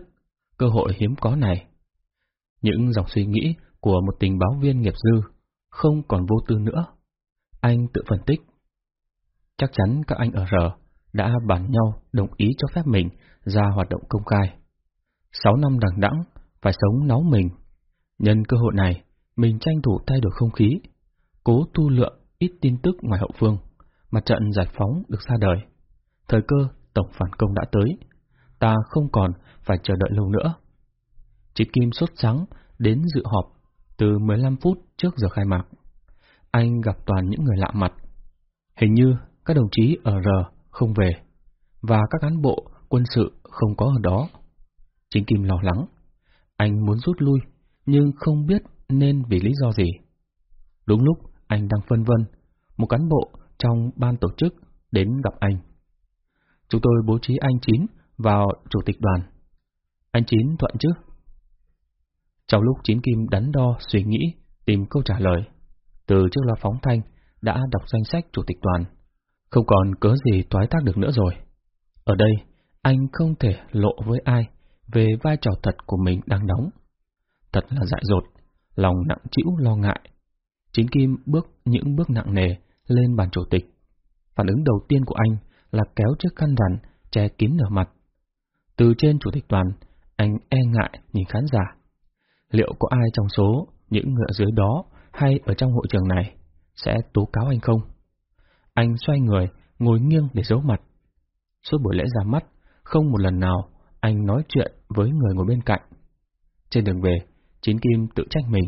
cơ hội hiếm có này. Những dòng suy nghĩ của một tình báo viên nghiệp dư không còn vô tư nữa. Anh tự phân tích. Chắc chắn các anh ở R đã bàn nhau đồng ý cho phép mình ra hoạt động công khai. Sáu năm đằng đẵng, phải sống nấu mình. Nhân cơ hội này, mình tranh thủ thay đổi không khí, cố tu lượng ít tin tức ngoài hậu phương, mặt trận giải phóng được ra đời. Thời cơ tổng phản công đã tới, ta không còn phải chờ đợi lâu nữa. Chị Kim sốt sắng đến dự họp từ 15 phút trước giờ khai mạc. Anh gặp toàn những người lạ mặt. Hình như các đồng chí ở R không về, và các cán bộ quân sự không có ở đó. Chính Kim lo lắng. Anh muốn rút lui, nhưng không biết nên vì lý do gì. Đúng lúc anh đang phân vân, một cán bộ trong ban tổ chức đến gặp anh. Chúng tôi bố trí anh Chín vào chủ tịch đoàn. Anh Chín thuận chứ? Trong lúc Chín Kim đắn đo suy nghĩ, tìm câu trả lời, từ trước loa phóng thanh đã đọc danh sách chủ tịch đoàn. Không còn cớ gì toái thác được nữa rồi. Ở đây, anh không thể lộ với ai về vai trò thật của mình đang đóng. Thật là dại dột, lòng nặng chịu lo ngại. Chính Kim bước những bước nặng nề lên bàn chủ tịch. Phản ứng đầu tiên của anh là kéo chiếc khăn rằn che kín nửa mặt. Từ trên chủ tịch đoàn, anh e ngại nhìn khán giả. Liệu có ai trong số những người dưới đó hay ở trong hội trường này sẽ tố cáo anh không? Anh xoay người, ngồi nghiêng để giấu mặt. Suốt buổi lễ ra mắt, không một lần nào anh nói chuyện với người ngồi bên cạnh. Trên đường về, Chín Kim tự trách mình.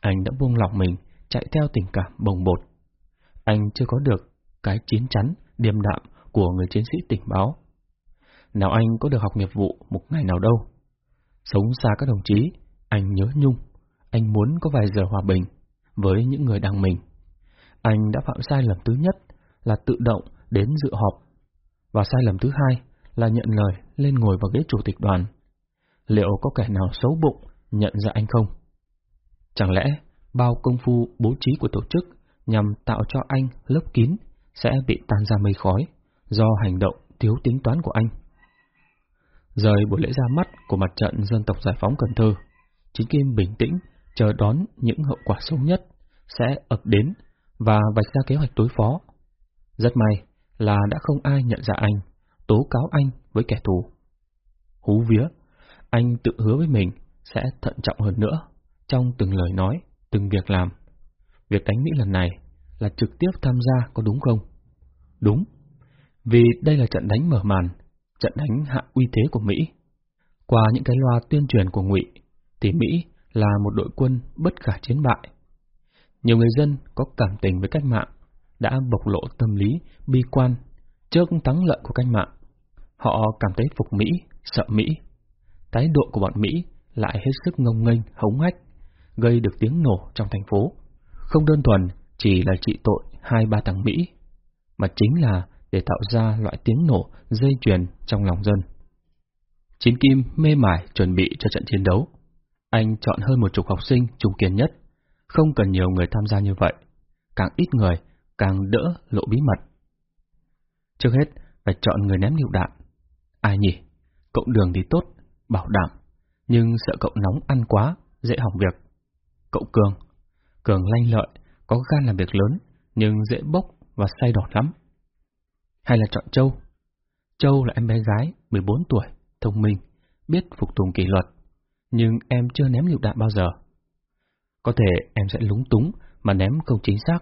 Anh đã buông lỏng mình, chạy theo tình cảm bồng bột. Anh chưa có được cái chiến chắn, điềm đạm của người chiến sĩ tình báo. Nào anh có được học nghiệp vụ một ngày nào đâu. Sống xa các đồng chí, anh nhớ nhung, anh muốn có vài giờ hòa bình với những người đang mình. Anh đã phạm sai lầm thứ nhất là tự động đến dự họp, và sai lầm thứ hai là nhận lời lên ngồi vào ghế chủ tịch đoàn. Liệu có kẻ nào xấu bụng nhận ra anh không? Chẳng lẽ bao công phu bố trí của tổ chức nhằm tạo cho anh lớp kín sẽ bị tan ra mây khói do hành động thiếu tính toán của anh? Rời buổi lễ ra mắt của mặt trận dân tộc giải phóng Cần Thơ, Chính Kim bình tĩnh chờ đón những hậu quả xấu nhất sẽ ập đến và vạch ra kế hoạch đối phó. Rất may là đã không ai nhận ra anh, tố cáo anh với kẻ thù. Hú vía, anh tự hứa với mình sẽ thận trọng hơn nữa trong từng lời nói, từng việc làm. Việc đánh Mỹ lần này là trực tiếp tham gia có đúng không? Đúng, vì đây là trận đánh mở màn, trận đánh hạ uy thế của Mỹ. Qua những cái loa tuyên truyền của Ngụy, thì Mỹ là một đội quân bất khả chiến bại. Nhiều người dân có cảm tình với cách mạng, đã bộc lộ tâm lý bi quan trước thắng lợi của cách mạng. Họ cảm thấy phục Mỹ, sợ Mỹ. Thái độ của bọn Mỹ lại hết sức ngông nghênh, hống hách, gây được tiếng nổ trong thành phố. Không đơn thuần chỉ là trị tội hai ba thằng Mỹ, mà chính là để tạo ra loại tiếng nổ dây chuyền trong lòng dân. Chín Kim mê mải chuẩn bị cho trận chiến đấu. Anh chọn hơn một chục học sinh trung kiên nhất, không cần nhiều người tham gia như vậy. Càng ít người, càng đỡ lộ bí mật. Trước hết, phải chọn người ném lựu đạn. Ai nhỉ? Cậu đường thì tốt, bảo đảm, nhưng sợ cậu nóng ăn quá, dễ hỏng việc. Cậu Cường. Cường lanh lợi, có gan làm việc lớn, nhưng dễ bốc và say đỏ lắm. Hay là chọn Châu? Châu là em bé gái, 14 tuổi, thông minh, biết phục tùng kỷ luật, nhưng em chưa ném lựu đạn bao giờ. Có thể em sẽ lúng túng mà ném không chính xác.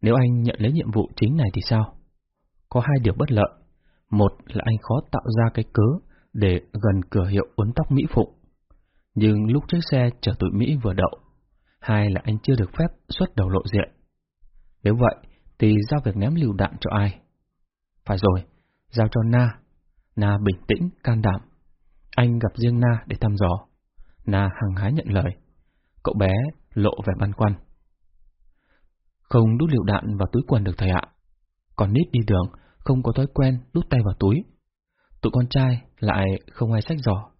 Nếu anh nhận lấy nhiệm vụ chính này thì sao? Có hai điều bất lợi. Một là anh khó tạo ra cái cớ để gần cửa hiệu uốn tóc Mỹ Phụng. Nhưng lúc chiếc xe chở tụi Mỹ vừa đậu, hai là anh chưa được phép xuất đầu lộ diện. Nếu vậy, thì giao việc ném liều đạn cho ai? Phải rồi, giao cho Na. Na bình tĩnh, can đảm. Anh gặp riêng Na để thăm dò. Na hằng hái nhận lời. Cậu bé lộ vẻ băn khoăn. Không đút liều đạn vào túi quần được thầy ạ. Còn nít đi đường, không có thói quen đút tay vào túi. Tụi con trai lại không ai sách giỏ.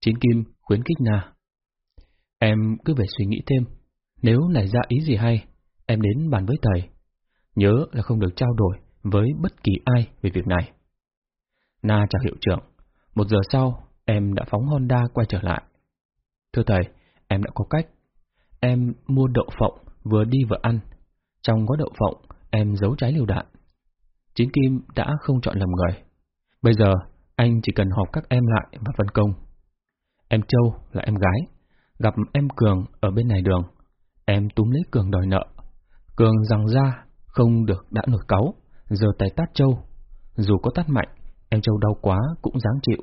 Chín Kim khuyến khích Na. Em cứ về suy nghĩ thêm, nếu nảy ra ý gì hay, em đến bàn với thầy. Nhớ là không được trao đổi với bất kỳ ai về việc này. Na chào hiệu trưởng. Một giờ sau, em đã phóng Honda quay trở lại. Thưa thầy, em đã có cách. Em mua đậu phộng, vừa đi vừa ăn. Trong gói đậu phộng, em giấu trái liều đạn. Chín Kim đã không chọn lầm người. Bây giờ, anh chỉ cần họp các em lại và phân công. Em Châu là em gái, gặp em Cường ở bên này đường. Em túm lấy Cường đòi nợ. Cường rằng ra, không được đã nổi cáu, giờ tay tát Châu. Dù có tát mạnh, em Châu đau quá cũng dáng chịu.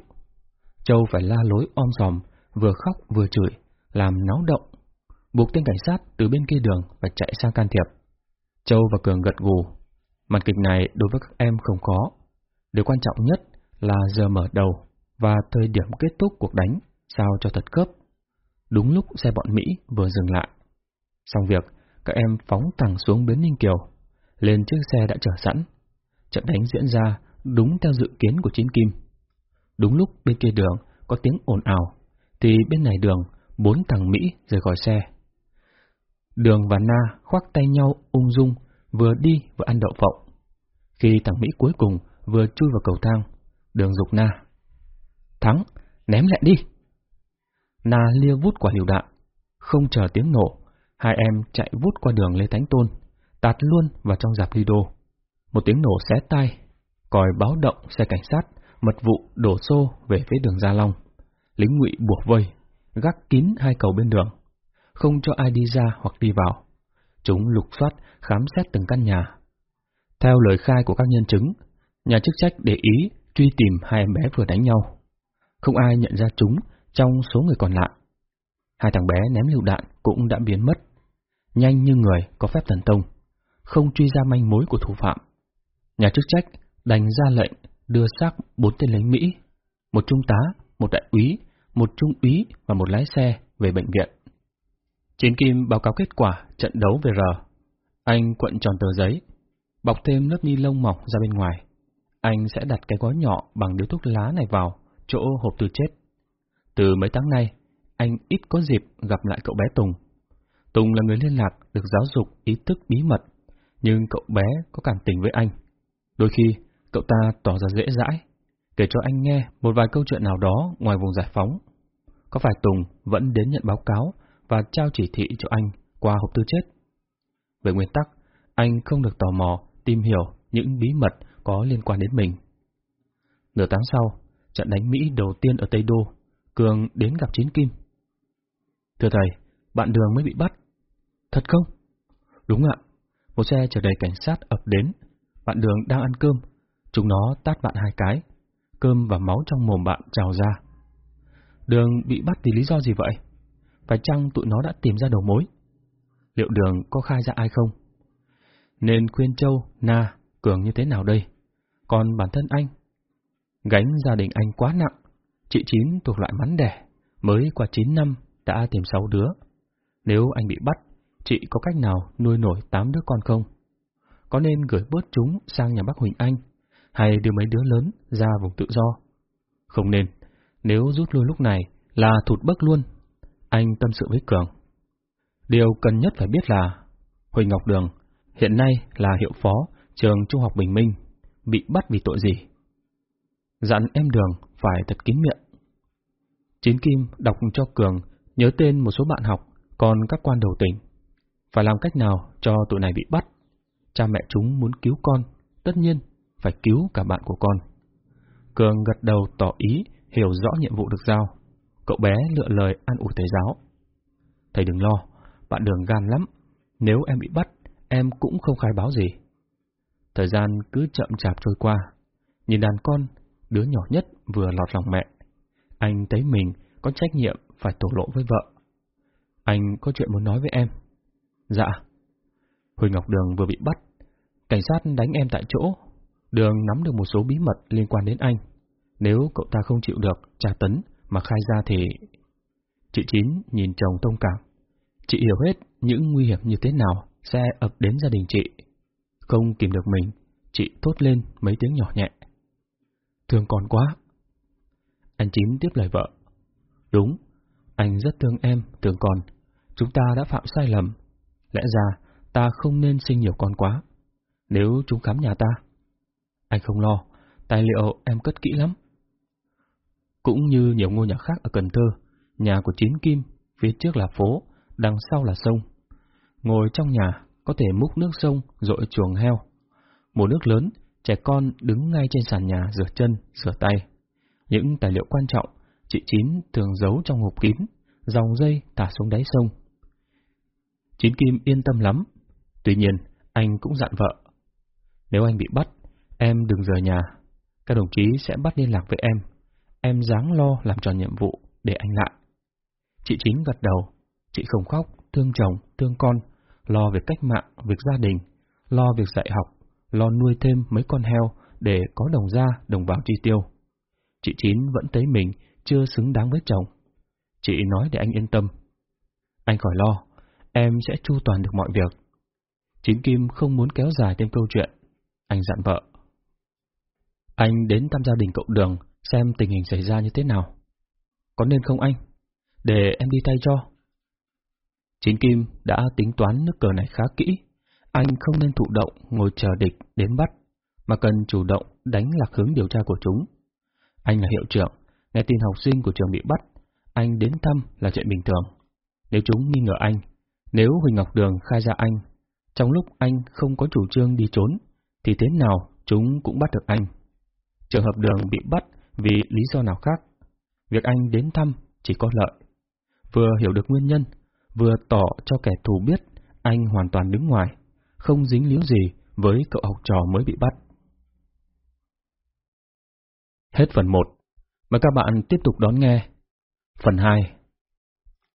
Châu phải la lối om sòm, vừa khóc vừa chửi, làm náo động. Buộc tên cảnh sát từ bên kia đường và chạy sang can thiệp. Châu và Cường gật gù. Màn kịch này đối với các em không khó. Điều quan trọng nhất là giờ mở đầu và thời điểm kết thúc cuộc đánh sao cho thật khớp. Đúng lúc xe bọn Mỹ vừa dừng lại. Xong việc, các em phóng thẳng xuống bến Ninh Kiều, lên chiếc xe đã chở sẵn. Trận đánh diễn ra đúng theo dự kiến của chiến Kim. Đúng lúc bên kia đường có tiếng ồn ào, thì bên này đường bốn thằng Mỹ rời khỏi xe. Đường và Na khoác tay nhau ung dung, vừa đi vừa ăn đậu phộng. Khi thằng Mỹ cuối cùng vừa chui vào cầu thang, đường dục Na. Thắng, ném lại đi! Na lia vút quả liều đạn. Không chờ tiếng nổ, hai em chạy vút qua đường Lê Thánh Tôn, tạt luôn vào trong dạp Lido. Một tiếng nổ xé tay, còi báo động xe cảnh sát, mật vụ đổ xô về phía đường Gia Long. Lính ngụy buộc vây, gác kín hai cầu bên đường, không cho ai đi ra hoặc đi vào. Chúng lục soát, khám xét từng căn nhà. Theo lời khai của các nhân chứng, nhà chức trách để ý truy tìm hai em bé vừa đánh nhau. Không ai nhận ra chúng trong số người còn lại. Hai thằng bé ném lựu đạn cũng đã biến mất, nhanh như người có phép thần tông, không truy ra manh mối của thủ phạm. Nhà chức trách đành ra lệnh đưa xác bốn tên lính Mỹ, một trung tá, một đại úy, một trung úy và một lái xe về bệnh viện. Chiến Kim báo cáo kết quả trận đấu về R. Anh cuộn tròn tờ giấy, bọc thêm lớp ni lông mỏng ra bên ngoài. Anh sẽ đặt cái gói nhỏ bằng điếu thuốc lá này vào chỗ hộp từ chết. Từ mấy tháng nay, anh ít có dịp gặp lại cậu bé Tùng. Tùng là người liên lạc được giáo dục ý thức bí mật, nhưng cậu bé có cảm tình với anh. Đôi khi, cậu ta tỏ ra dễ dãi, kể cho anh nghe một vài câu chuyện nào đó ngoài vùng giải phóng. Có phải Tùng vẫn đến nhận báo cáo và trao chỉ thị cho anh qua hộp tư chết? Về nguyên tắc, anh không được tò mò tìm hiểu những bí mật có liên quan đến mình. Nửa tháng sau, trận đánh Mỹ đầu tiên ở Tây Đô Cường đến gặp Chiến Kim. Thưa thầy, bạn đường mới bị bắt. Thật không? Đúng ạ. Một xe chở đầy cảnh sát ập đến. Bạn đường đang ăn cơm. Chúng nó tát bạn hai cái. Cơm và máu trong mồm bạn trào ra. Đường bị bắt vì lý do gì vậy? Phải chăng tụi nó đã tìm ra đầu mối? Liệu đường có khai ra ai không? Nên khuyên Châu, Na, Cường như thế nào đây? Còn bản thân anh? Gánh gia đình anh quá nặng, chị Chín thuộc loại mắn đẻ, mới qua 9 năm đã tìm 6 đứa. Nếu anh bị bắt, chị có cách nào nuôi nổi 8 đứa con không? Có nên gửi bớt chúng sang nhà bác Huỳnh Anh, hay đưa mấy đứa lớn ra vùng tự do? Không nên, nếu rút lui lúc này là thụt bấc luôn. Anh tâm sự với Cường. Điều cần nhất phải biết là Huỳnh Ngọc Đường hiện nay là hiệu phó trường Trung học Bình Minh, bị bắt vì tội gì? Dặn em Đường phải thật kín miệng. Chín Kim đọc cho Cường nhớ tên một số bạn học, còn các quan đầu tỉnh. Phải làm cách nào cho tụi này bị bắt? Cha mẹ chúng muốn cứu con, tất nhiên phải cứu cả bạn của con. Cường gật đầu tỏ ý hiểu rõ nhiệm vụ được giao. Cậu bé lựa lời an ủi thầy giáo. Thầy đừng lo, bạn đường gan lắm. Nếu em bị bắt, em cũng không khai báo gì. Thời gian cứ chậm chạp trôi qua. Nhìn đàn con, đứa nhỏ nhất vừa lọt lòng mẹ. Anh thấy mình có trách nhiệm phải thổ lộ với vợ. Anh có chuyện muốn nói với em. Dạ. Huỳnh Ngọc Đường vừa bị bắt. Cảnh sát đánh em tại chỗ. Đường nắm được một số bí mật liên quan đến anh. Nếu cậu ta không chịu được tra tấn mà khai ra thì... Chị Chín nhìn chồng thông cảm. Chị hiểu hết những nguy hiểm như thế nào sẽ ập đến gia đình chị. Không kìm được mình, chị thốt lên mấy tiếng nhỏ nhẹ. Thương con quá. Anh Chín tiếp lời vợ. Đúng, anh rất thương em, thương con. Chúng ta đã phạm sai lầm. Lẽ ra, ta không nên sinh nhiều con quá. Nếu chúng khám nhà ta. Anh không lo, tài liệu em cất kỹ lắm. Cũng như nhiều ngôi nhà khác ở Cần Thơ, nhà của Chín Kim, phía trước là phố, đằng sau là sông. Ngồi trong nhà, có thể múc nước sông rội chuồng heo. Mùa nước lớn, trẻ con đứng ngay trên sàn nhà rửa chân, rửa tay. Những tài liệu quan trọng, chị Chín thường giấu trong hộp kín, dòng dây thả xuống đáy sông. Chín Kim yên tâm lắm. Tuy nhiên, anh cũng dặn vợ. Nếu anh bị bắt, em đừng rời nhà. Các đồng chí sẽ bắt liên lạc với em. Em dáng lo làm tròn nhiệm vụ để anh lại. Chị Chín gật đầu. Chị không khóc, thương chồng, thương con, lo việc cách mạng, việc gia đình, lo việc dạy học, lo nuôi thêm mấy con heo để có đồng ra, đồng vào chi tiêu. Chị Chín vẫn thấy mình chưa xứng đáng với chồng. Chị nói để anh yên tâm. Anh khỏi lo, em sẽ chu toàn được mọi việc. Chín Kim không muốn kéo dài thêm câu chuyện. Anh dặn vợ. Anh đến thăm gia đình cậu Đường xem tình hình xảy ra như thế nào. Có nên không anh? Để em đi thay cho. Chính Kim đã tính toán nước cờ này khá kỹ. Anh không nên thụ động ngồi chờ địch đến bắt, mà cần chủ động đánh lạc hướng điều tra của chúng. Anh là hiệu trưởng, nghe tin học sinh của trường bị bắt, anh đến thăm là chuyện bình thường. Nếu chúng nghi ngờ anh, nếu Huỳnh Ngọc Đường khai ra anh, trong lúc anh không có chủ trương đi trốn, thì thế nào chúng cũng bắt được anh. Trường hợp Đường bị bắt vì lý do nào khác, việc anh đến thăm chỉ có lợi. Vừa hiểu được nguyên nhân, vừa tỏ cho kẻ thù biết anh hoàn toàn đứng ngoài, không dính líu gì với cậu học trò mới bị bắt. Hết phần 1. Mời các bạn tiếp tục đón nghe phần 2.